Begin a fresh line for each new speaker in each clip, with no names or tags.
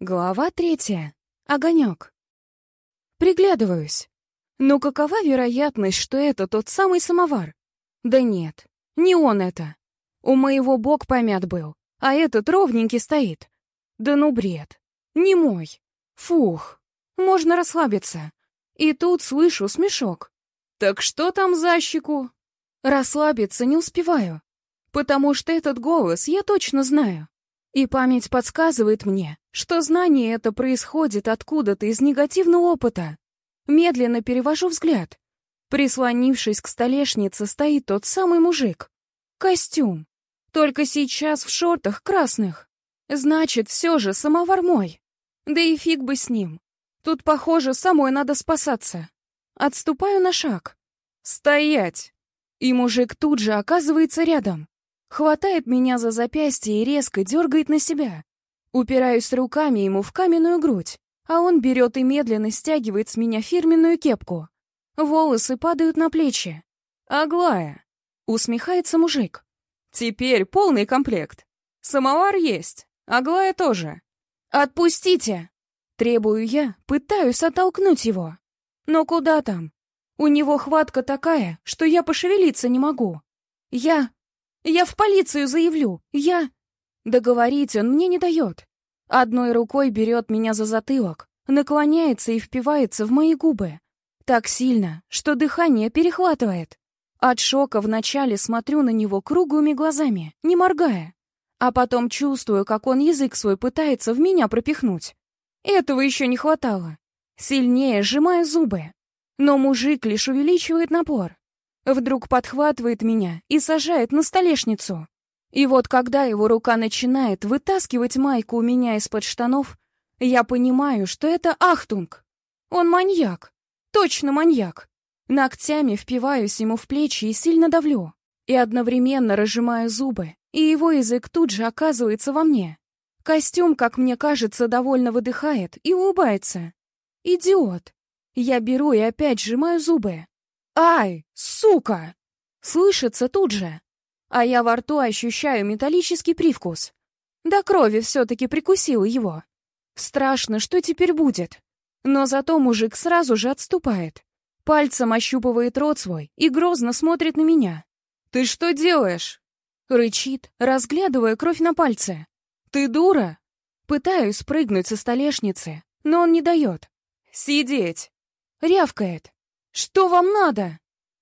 Глава третья. Огонек. Приглядываюсь. Но какова вероятность, что это тот самый самовар? Да нет, не он это. У моего бок помят был, а этот ровненький стоит. Да ну бред. Не мой. Фух. Можно расслабиться. И тут слышу смешок. Так что там за щеку? Расслабиться не успеваю, потому что этот голос я точно знаю. И память подсказывает мне, что знание это происходит откуда-то из негативного опыта. Медленно перевожу взгляд. Прислонившись к столешнице, стоит тот самый мужик. Костюм. Только сейчас в шортах красных. Значит, все же самовар мой. Да и фиг бы с ним. Тут, похоже, самой надо спасаться. Отступаю на шаг. «Стоять!» И мужик тут же оказывается рядом. Хватает меня за запястье и резко дергает на себя. Упираюсь руками ему в каменную грудь, а он берет и медленно стягивает с меня фирменную кепку. Волосы падают на плечи. «Аглая!» — усмехается мужик. «Теперь полный комплект. Самовар есть, Аглая тоже. Отпустите!» Требую я, пытаюсь оттолкнуть его. Но куда там? У него хватка такая, что я пошевелиться не могу. Я я в полицию заявлю! Я...» Договорить он мне не дает. Одной рукой берет меня за затылок, наклоняется и впивается в мои губы. Так сильно, что дыхание перехватывает. От шока вначале смотрю на него круглыми глазами, не моргая. А потом чувствую, как он язык свой пытается в меня пропихнуть. Этого еще не хватало. Сильнее сжимая зубы. Но мужик лишь увеличивает напор. Вдруг подхватывает меня и сажает на столешницу. И вот когда его рука начинает вытаскивать майку у меня из-под штанов, я понимаю, что это Ахтунг. Он маньяк. Точно маньяк. Ногтями впиваюсь ему в плечи и сильно давлю. И одновременно разжимаю зубы, и его язык тут же оказывается во мне. Костюм, как мне кажется, довольно выдыхает и улыбается. Идиот. Я беру и опять сжимаю зубы. «Ай, сука!» Слышится тут же. А я во рту ощущаю металлический привкус. До крови все-таки прикусил его. Страшно, что теперь будет. Но зато мужик сразу же отступает. Пальцем ощупывает рот свой и грозно смотрит на меня. «Ты что делаешь?» Рычит, разглядывая кровь на пальце. «Ты дура?» Пытаюсь спрыгнуть со столешницы, но он не дает. «Сидеть!» Рявкает. «Что вам надо?»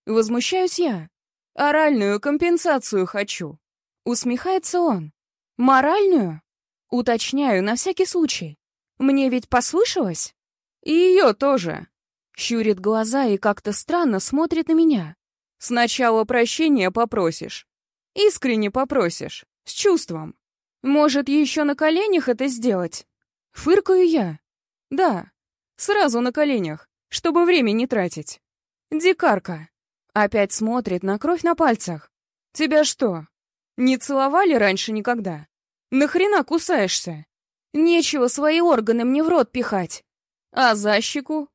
Возмущаюсь я. «Оральную компенсацию хочу». Усмехается он. «Моральную?» Уточняю на всякий случай. Мне ведь послышалось? И ее тоже. Щурит глаза и как-то странно смотрит на меня. Сначала прощения попросишь. Искренне попросишь. С чувством. Может, еще на коленях это сделать? Фыркаю я. Да, сразу на коленях, чтобы время не тратить. Дикарка. Опять смотрит на кровь на пальцах. Тебя что, не целовали раньше никогда? Нахрена кусаешься? Нечего свои органы мне в рот пихать. А за щеку?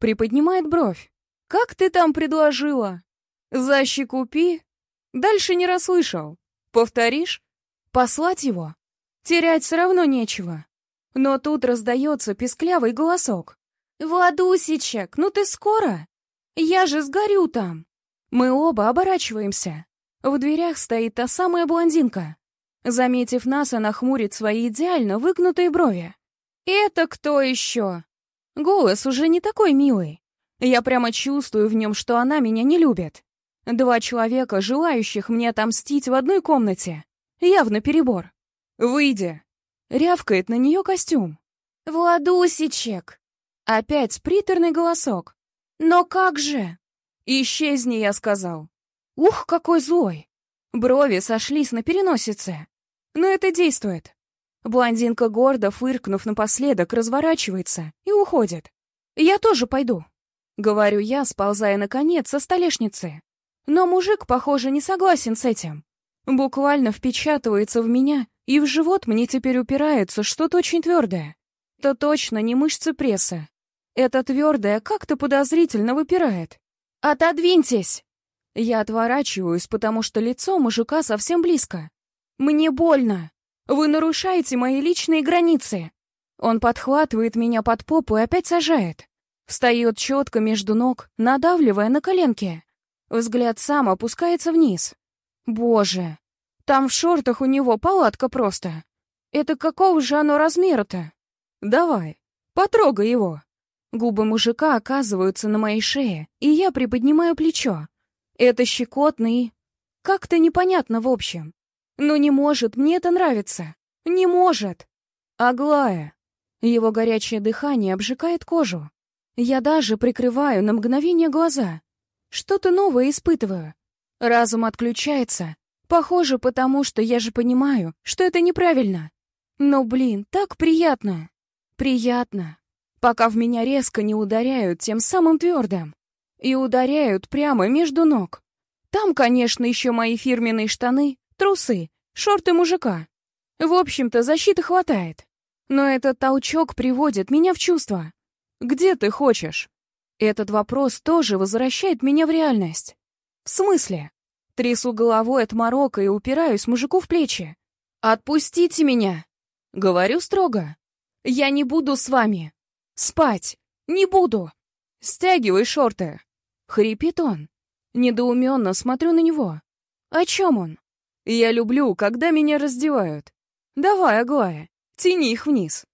Приподнимает бровь. Как ты там предложила? За щеку пи? Дальше не расслышал. Повторишь? Послать его? Терять все равно нечего. Но тут раздается писклявый голосок. «Владусичек, ну ты скоро?» Я же сгорю там. Мы оба оборачиваемся. В дверях стоит та самая блондинка. Заметив нас, она хмурит свои идеально выгнутые брови. «Это кто еще?» Голос уже не такой милый. Я прямо чувствую в нем, что она меня не любит. Два человека, желающих мне отомстить в одной комнате. Явно перебор. «Выйди!» Рявкает на нее костюм. «Владусичек!» Опять приторный голосок. «Но как же?» «Исчезни», — я сказал. «Ух, какой злой!» Брови сошлись на переносице. Но это действует. Блондинка гордо, фыркнув напоследок, разворачивается и уходит. «Я тоже пойду», — говорю я, сползая наконец со столешницы. Но мужик, похоже, не согласен с этим. Буквально впечатывается в меня, и в живот мне теперь упирается что-то очень твердое. Это точно не мышцы пресса, это твердое как-то подозрительно выпирает. «Отодвиньтесь!» Я отворачиваюсь, потому что лицо мужика совсем близко. «Мне больно! Вы нарушаете мои личные границы!» Он подхватывает меня под попу и опять сажает. Встает четко между ног, надавливая на коленки. Взгляд сам опускается вниз. Боже, там в шортах у него палатка просто. Это какого же оно размера-то? Давай, потрогай его. Губы мужика оказываются на моей шее, и я приподнимаю плечо. Это щекотный, Как-то непонятно в общем. Но не может мне это нравиться. Не может. Аглая. Его горячее дыхание обжигает кожу. Я даже прикрываю на мгновение глаза. Что-то новое испытываю. Разум отключается. Похоже, потому что я же понимаю, что это неправильно. Но, блин, так приятно. Приятно пока в меня резко не ударяют тем самым твердым. И ударяют прямо между ног. Там, конечно, еще мои фирменные штаны, трусы, шорты мужика. В общем-то, защиты хватает. Но этот толчок приводит меня в чувство. «Где ты хочешь?» Этот вопрос тоже возвращает меня в реальность. В смысле? Трясу головой от морока и упираюсь мужику в плечи. «Отпустите меня!» Говорю строго. «Я не буду с вами. Спать! Не буду! Стягивай шорты!» Хрипит он. Недоуменно смотрю на него. О чем он? Я люблю, когда меня раздевают. Давай, Аглая, тяни их вниз.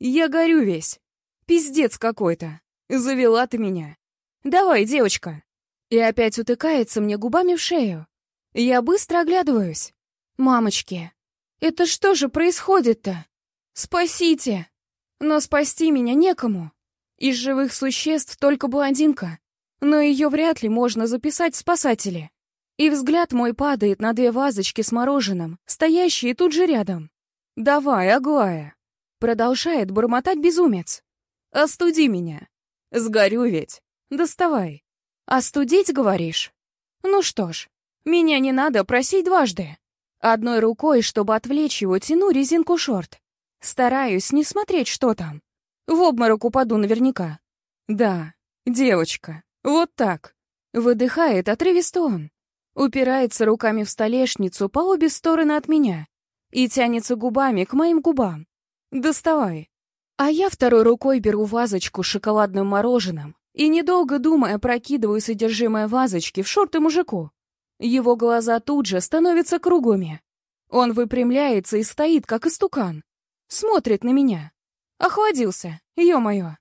Я горю весь. Пиздец какой-то. Завела ты меня. Давай, девочка. И опять утыкается мне губами в шею. Я быстро оглядываюсь. Мамочки, это что же происходит-то? Спасите! Но спасти меня некому. Из живых существ только блондинка, но ее вряд ли можно записать в спасатели. И взгляд мой падает на две вазочки с мороженым, стоящие тут же рядом. «Давай, Аглая!» Продолжает бормотать безумец. «Остуди меня. Сгорю ведь. Доставай. Остудить, говоришь? Ну что ж, меня не надо просить дважды. Одной рукой, чтобы отвлечь его, тяну резинку шорт. Стараюсь не смотреть, что там. В обморок упаду наверняка. Да, девочка, вот так. Выдыхает отрывисто он. Упирается руками в столешницу по обе стороны от меня и тянется губами к моим губам. Доставай. А я второй рукой беру вазочку с шоколадным мороженым и, недолго думая, прокидываю содержимое вазочки в шорты мужику. Его глаза тут же становятся круглыми. Он выпрямляется и стоит, как истукан. Смотрит на меня. Охладился, ё-моё.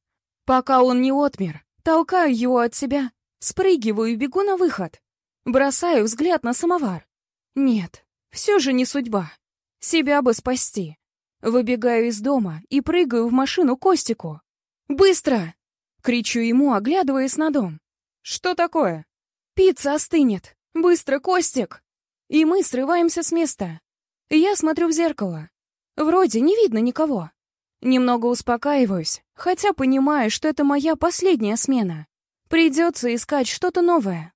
Пока он не отмер, толкаю его от себя, спрыгиваю и бегу на выход. Бросаю взгляд на самовар. Нет, все же не судьба. Себя бы спасти. Выбегаю из дома и прыгаю в машину Костику. «Быстро!» — кричу ему, оглядываясь на дом. «Что такое?» «Пицца остынет! Быстро, Костик!» И мы срываемся с места. Я смотрю в зеркало. Вроде не видно никого. Немного успокаиваюсь, хотя понимаю, что это моя последняя смена. Придется искать что-то новое.